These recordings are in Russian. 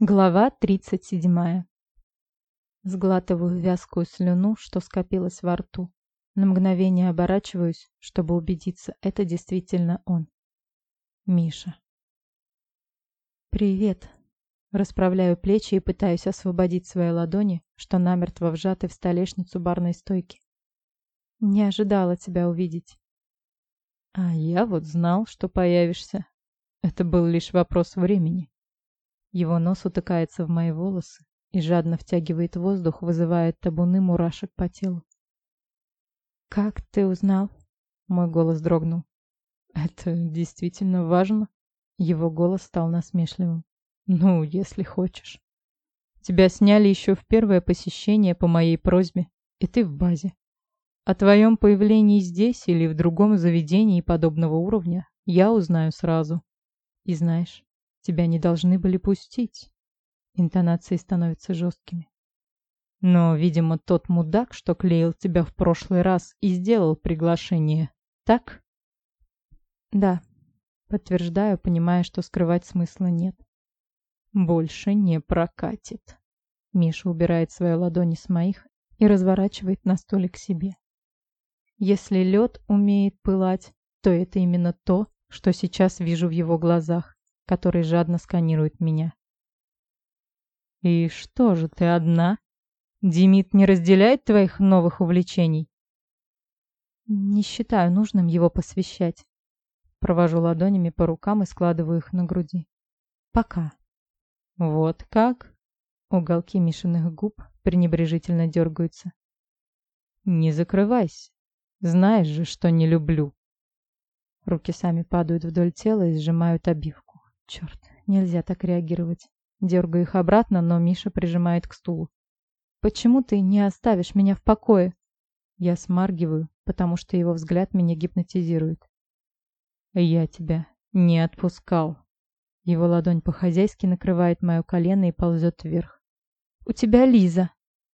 Глава 37. Сглатываю вязкую слюну, что скопилась во рту. На мгновение оборачиваюсь, чтобы убедиться, это действительно он. Миша. «Привет». Расправляю плечи и пытаюсь освободить свои ладони, что намертво вжаты в столешницу барной стойки. Не ожидала тебя увидеть. А я вот знал, что появишься. Это был лишь вопрос времени. Его нос утыкается в мои волосы и жадно втягивает воздух, вызывая табуны мурашек по телу. «Как ты узнал?» Мой голос дрогнул. «Это действительно важно?» Его голос стал насмешливым. «Ну, если хочешь. Тебя сняли еще в первое посещение по моей просьбе, и ты в базе. О твоем появлении здесь или в другом заведении подобного уровня я узнаю сразу. И знаешь, Тебя не должны были пустить. Интонации становятся жесткими. Но, видимо, тот мудак, что клеил тебя в прошлый раз, и сделал приглашение. Так? Да. Подтверждаю, понимая, что скрывать смысла нет. Больше не прокатит. Миша убирает свои ладони с моих и разворачивает на столик себе. Если лед умеет пылать, то это именно то, что сейчас вижу в его глазах который жадно сканирует меня. «И что же ты одна? Демид не разделяет твоих новых увлечений?» «Не считаю нужным его посвящать». Провожу ладонями по рукам и складываю их на груди. «Пока». «Вот как?» Уголки Мишиных губ пренебрежительно дергаются. «Не закрывайся. Знаешь же, что не люблю». Руки сами падают вдоль тела и сжимают обивку. Черт, нельзя так реагировать. Дергаю их обратно, но Миша прижимает к стулу. «Почему ты не оставишь меня в покое?» Я смаргиваю, потому что его взгляд меня гипнотизирует. «Я тебя не отпускал». Его ладонь по-хозяйски накрывает мое колено и ползет вверх. «У тебя Лиза!»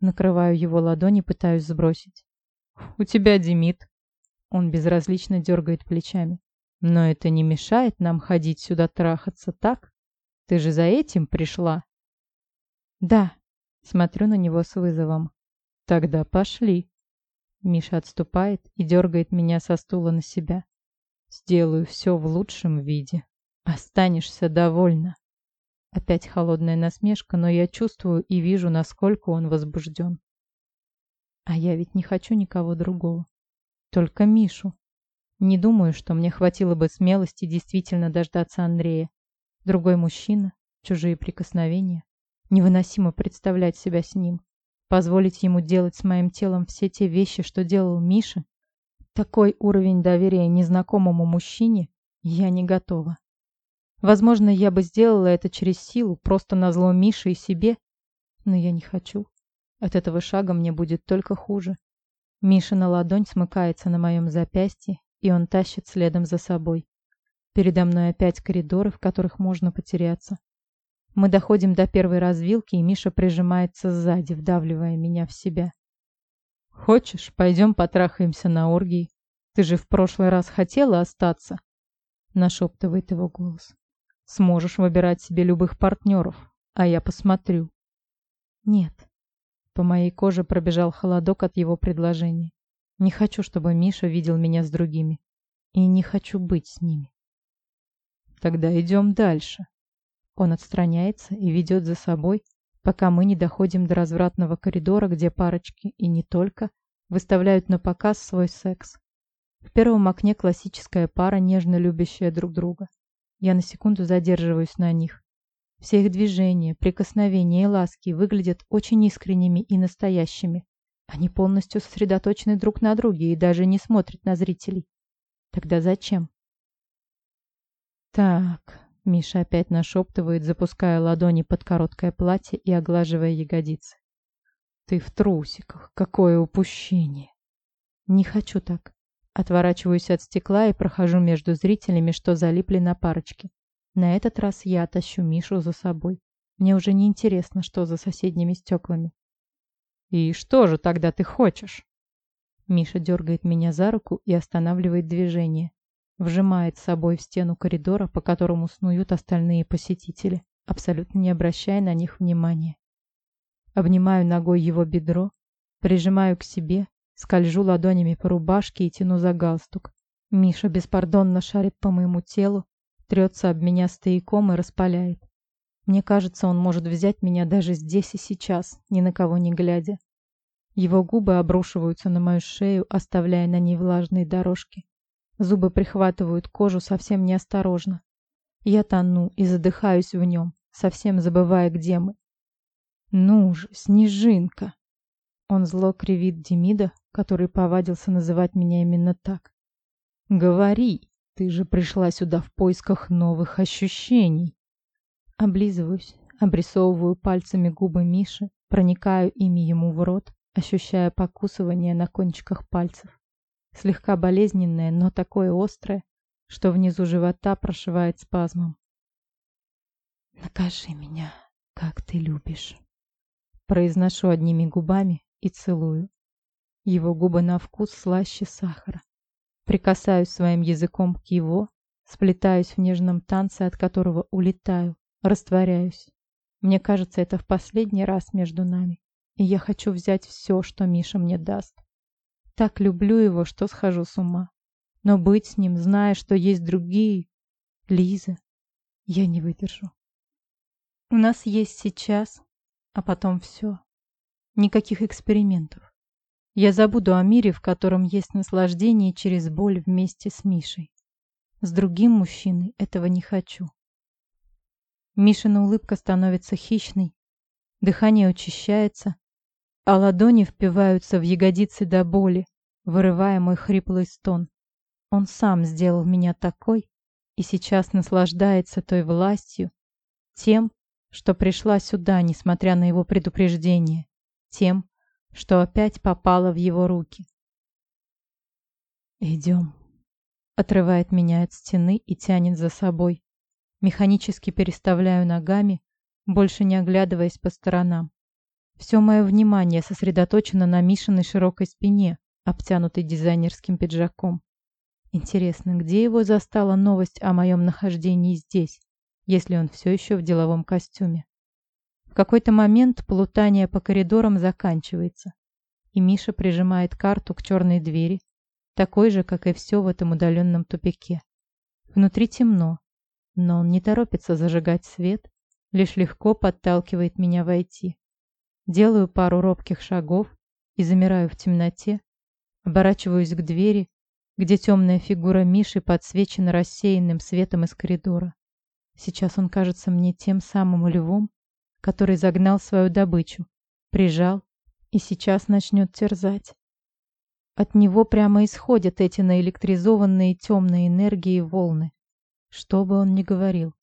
Накрываю его ладонь и пытаюсь сбросить. «У тебя Демид!» Он безразлично дергает плечами. Но это не мешает нам ходить сюда трахаться, так? Ты же за этим пришла? Да. Смотрю на него с вызовом. Тогда пошли. Миша отступает и дергает меня со стула на себя. Сделаю все в лучшем виде. Останешься довольна. Опять холодная насмешка, но я чувствую и вижу, насколько он возбужден. А я ведь не хочу никого другого. Только Мишу. Не думаю, что мне хватило бы смелости действительно дождаться Андрея. Другой мужчина, чужие прикосновения. Невыносимо представлять себя с ним. Позволить ему делать с моим телом все те вещи, что делал Миша. Такой уровень доверия незнакомому мужчине я не готова. Возможно, я бы сделала это через силу, просто на зло Мише и себе, но я не хочу. От этого шага мне будет только хуже. Мишина ладонь смыкается на моем запястье, и он тащит следом за собой. Передо мной опять коридоры, в которых можно потеряться. Мы доходим до первой развилки, и Миша прижимается сзади, вдавливая меня в себя. «Хочешь, пойдем потрахаемся на оргии? Ты же в прошлый раз хотела остаться?» Нашептывает его голос. «Сможешь выбирать себе любых партнеров, а я посмотрю». «Нет». По моей коже пробежал холодок от его предложения. Не хочу, чтобы Миша видел меня с другими. И не хочу быть с ними. Тогда идем дальше. Он отстраняется и ведет за собой, пока мы не доходим до развратного коридора, где парочки, и не только, выставляют на показ свой секс. В первом окне классическая пара, нежно любящая друг друга. Я на секунду задерживаюсь на них. Все их движения, прикосновения и ласки выглядят очень искренними и настоящими. Они полностью сосредоточены друг на друге и даже не смотрят на зрителей. Тогда зачем? Так, Миша опять нашептывает, запуская ладони под короткое платье и оглаживая ягодицы. Ты в трусиках, какое упущение. Не хочу так. Отворачиваюсь от стекла и прохожу между зрителями, что залипли на парочке. На этот раз я тащу Мишу за собой. Мне уже не интересно, что за соседними стеклами. «И что же тогда ты хочешь?» Миша дергает меня за руку и останавливает движение. Вжимает с собой в стену коридора, по которому снуют остальные посетители. абсолютно не обращая на них внимания. Обнимаю ногой его бедро, прижимаю к себе, скольжу ладонями по рубашке и тяну за галстук. Миша беспардонно шарит по моему телу, трется об меня стояком и распаляет. Мне кажется, он может взять меня даже здесь и сейчас, ни на кого не глядя. Его губы обрушиваются на мою шею, оставляя на ней влажные дорожки. Зубы прихватывают кожу совсем неосторожно. Я тону и задыхаюсь в нем, совсем забывая, где мы. «Ну же, снежинка!» Он зло кривит Демида, который повадился называть меня именно так. «Говори, ты же пришла сюда в поисках новых ощущений!» Облизываюсь, обрисовываю пальцами губы Миши, проникаю ими ему в рот, ощущая покусывание на кончиках пальцев. Слегка болезненное, но такое острое, что внизу живота прошивает спазмом. «Накажи меня, как ты любишь», — произношу одними губами и целую. Его губы на вкус слаще сахара. Прикасаюсь своим языком к его, сплетаюсь в нежном танце, от которого улетаю, растворяюсь. Мне кажется, это в последний раз между нами и я хочу взять все, что Миша мне даст. Так люблю его, что схожу с ума. Но быть с ним, зная, что есть другие, Лиза, я не выдержу. У нас есть сейчас, а потом все. Никаких экспериментов. Я забуду о мире, в котором есть наслаждение через боль вместе с Мишей. С другим мужчиной этого не хочу. Мишина улыбка становится хищной, дыхание учащается, а ладони впиваются в ягодицы до боли, вырывая мой хриплый стон. Он сам сделал меня такой и сейчас наслаждается той властью, тем, что пришла сюда, несмотря на его предупреждение, тем, что опять попала в его руки. «Идем», — отрывает меня от стены и тянет за собой. Механически переставляю ногами, больше не оглядываясь по сторонам. Все мое внимание сосредоточено на Мишиной широкой спине, обтянутой дизайнерским пиджаком. Интересно, где его застала новость о моем нахождении здесь, если он все еще в деловом костюме? В какой-то момент плутание по коридорам заканчивается, и Миша прижимает карту к черной двери, такой же, как и все в этом удаленном тупике. Внутри темно, но он не торопится зажигать свет, лишь легко подталкивает меня войти. Делаю пару робких шагов и замираю в темноте, оборачиваюсь к двери, где темная фигура Миши подсвечена рассеянным светом из коридора. Сейчас он кажется мне тем самым львом, который загнал свою добычу, прижал и сейчас начнет терзать. От него прямо исходят эти наэлектризованные темные энергии волны. Что бы он ни говорил,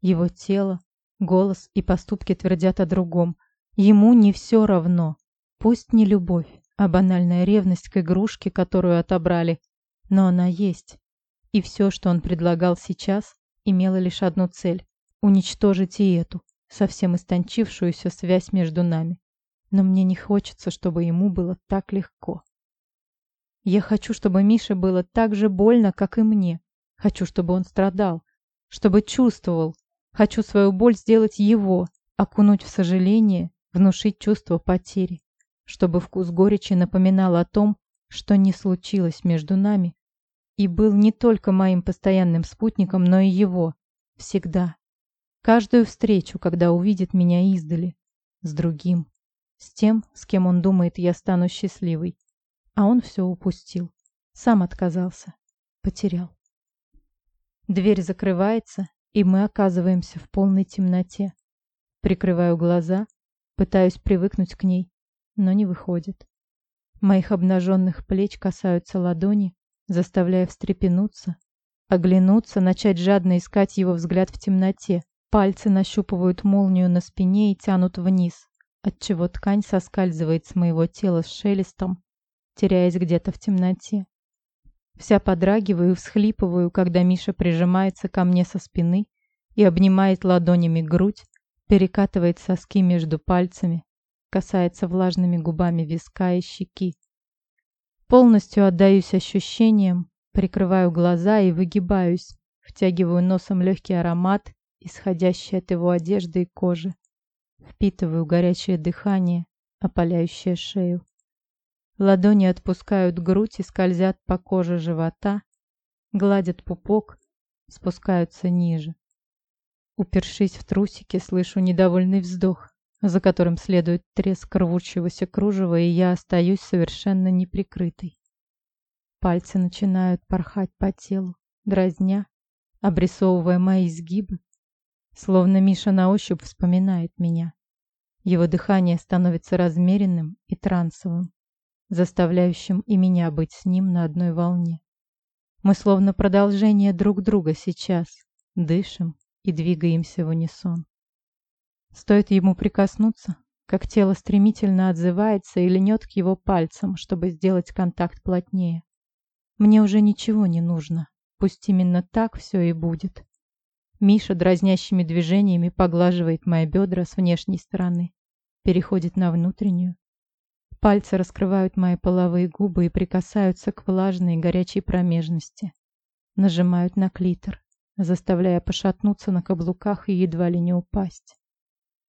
его тело, голос и поступки твердят о другом, Ему не все равно. Пусть не любовь, а банальная ревность к игрушке, которую отобрали. Но она есть. И все, что он предлагал сейчас, имело лишь одну цель — уничтожить и эту, совсем истончившуюся связь между нами. Но мне не хочется, чтобы ему было так легко. Я хочу, чтобы Мише было так же больно, как и мне. Хочу, чтобы он страдал, чтобы чувствовал. Хочу свою боль сделать его, окунуть в сожаление внушить чувство потери, чтобы вкус горечи напоминал о том, что не случилось между нами, и был не только моим постоянным спутником, но и его, всегда. Каждую встречу, когда увидит меня издали, с другим, с тем, с кем он думает, я стану счастливой. А он все упустил, сам отказался, потерял. Дверь закрывается, и мы оказываемся в полной темноте. Прикрываю глаза Пытаюсь привыкнуть к ней, но не выходит. Моих обнаженных плеч касаются ладони, заставляя встрепенуться, оглянуться, начать жадно искать его взгляд в темноте. Пальцы нащупывают молнию на спине и тянут вниз, отчего ткань соскальзывает с моего тела с шелестом, теряясь где-то в темноте. Вся подрагиваю и всхлипываю, когда Миша прижимается ко мне со спины и обнимает ладонями грудь, перекатывает соски между пальцами, касается влажными губами виска и щеки. Полностью отдаюсь ощущениям, прикрываю глаза и выгибаюсь, втягиваю носом легкий аромат исходящее от его одежды и кожи. Впитываю горячее дыхание, опаляющее шею. Ладони отпускают грудь и скользят по коже живота, гладят пупок, спускаются ниже. Упершись в трусики, слышу недовольный вздох, за которым следует треск рвущегося кружева, и я остаюсь совершенно неприкрытой. Пальцы начинают порхать по телу, дразня, обрисовывая мои изгибы, словно Миша на ощупь вспоминает меня. Его дыхание становится размеренным и трансовым, заставляющим и меня быть с ним на одной волне. Мы словно продолжение друг друга сейчас, дышим и двигаемся в унисон. Стоит ему прикоснуться, как тело стремительно отзывается и льнет к его пальцам, чтобы сделать контакт плотнее. Мне уже ничего не нужно, пусть именно так все и будет. Миша дразнящими движениями поглаживает мои бедра с внешней стороны, переходит на внутреннюю, Пальцы раскрывают мои половые губы и прикасаются к влажной горячей промежности. Нажимают на клитор, заставляя пошатнуться на каблуках и едва ли не упасть.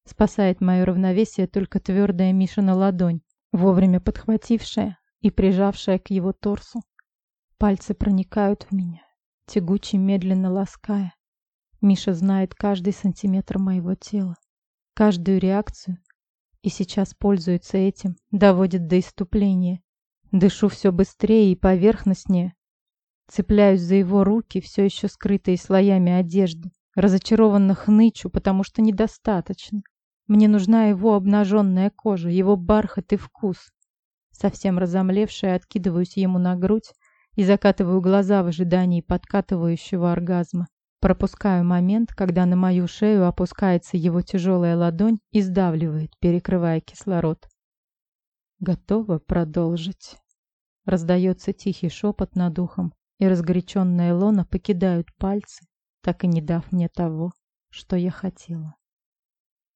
Спасает мое равновесие только твердая Мишина ладонь, вовремя подхватившая и прижавшая к его торсу. Пальцы проникают в меня, тягуче медленно лаская. Миша знает каждый сантиметр моего тела, каждую реакцию, и сейчас пользуется этим, доводит до иступления. Дышу все быстрее и поверхностнее. Цепляюсь за его руки, все еще скрытые слоями одежды. Разочарованно хнычу, потому что недостаточно. Мне нужна его обнаженная кожа, его бархат и вкус. Совсем разомлевшая, откидываюсь ему на грудь и закатываю глаза в ожидании подкатывающего оргазма. Пропускаю момент, когда на мою шею опускается его тяжелая ладонь и сдавливает, перекрывая кислород. Готова продолжить. Раздается тихий шепот над ухом, и разгоряченная лона покидают пальцы, так и не дав мне того, что я хотела.